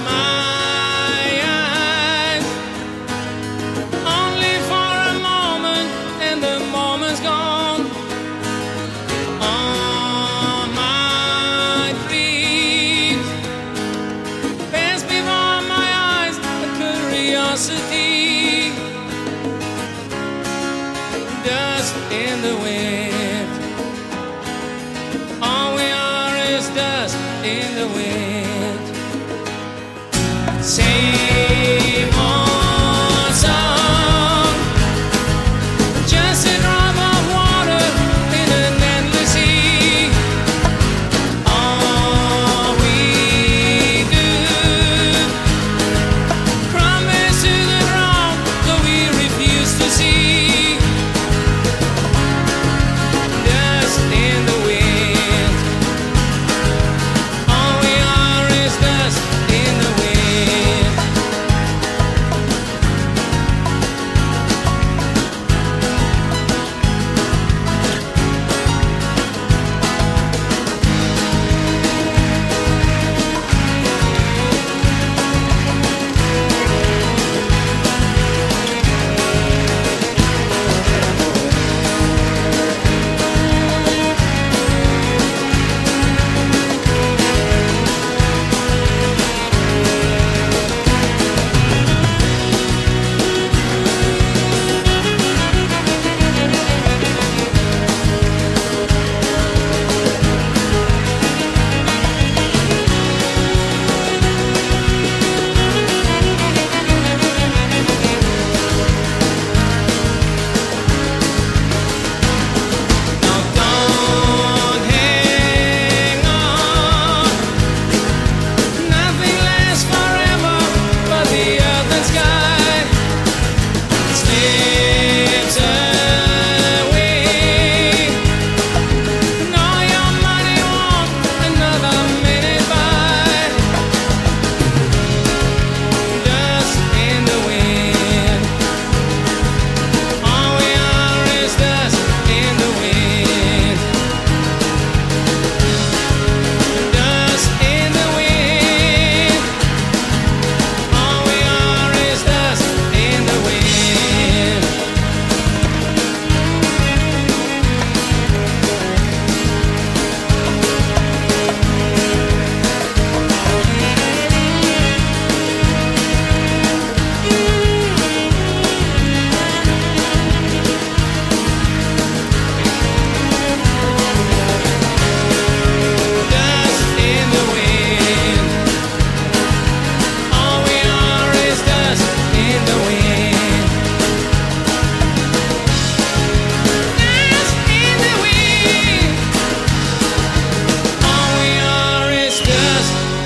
my eyes. Only for a moment and the moment's gone. My pass before my eyes a curiosity. Dust in the wind. All we are is dust in the wind. sim.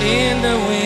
in the wind.